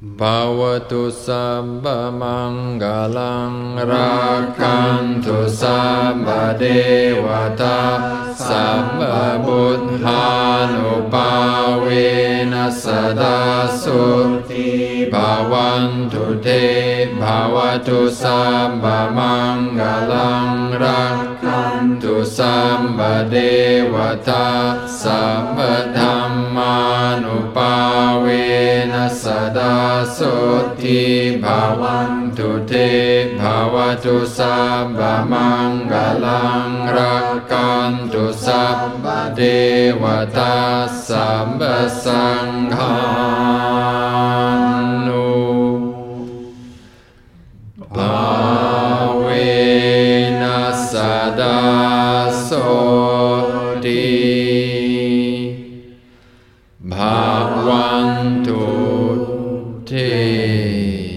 Bhavatu sabba mangalang rakantu sabba devata sabba buddhanupavena sada surti bhavantu te bhavatu sabba mangalang rakantu sabba devata sabba เวนัสดาสุทิภาวันตุเทภาวตุสัพพมังกลังรักกันตุสัพพเทวตาสัมปสังฆานุภาเวนัสดาสุทิภาวัน え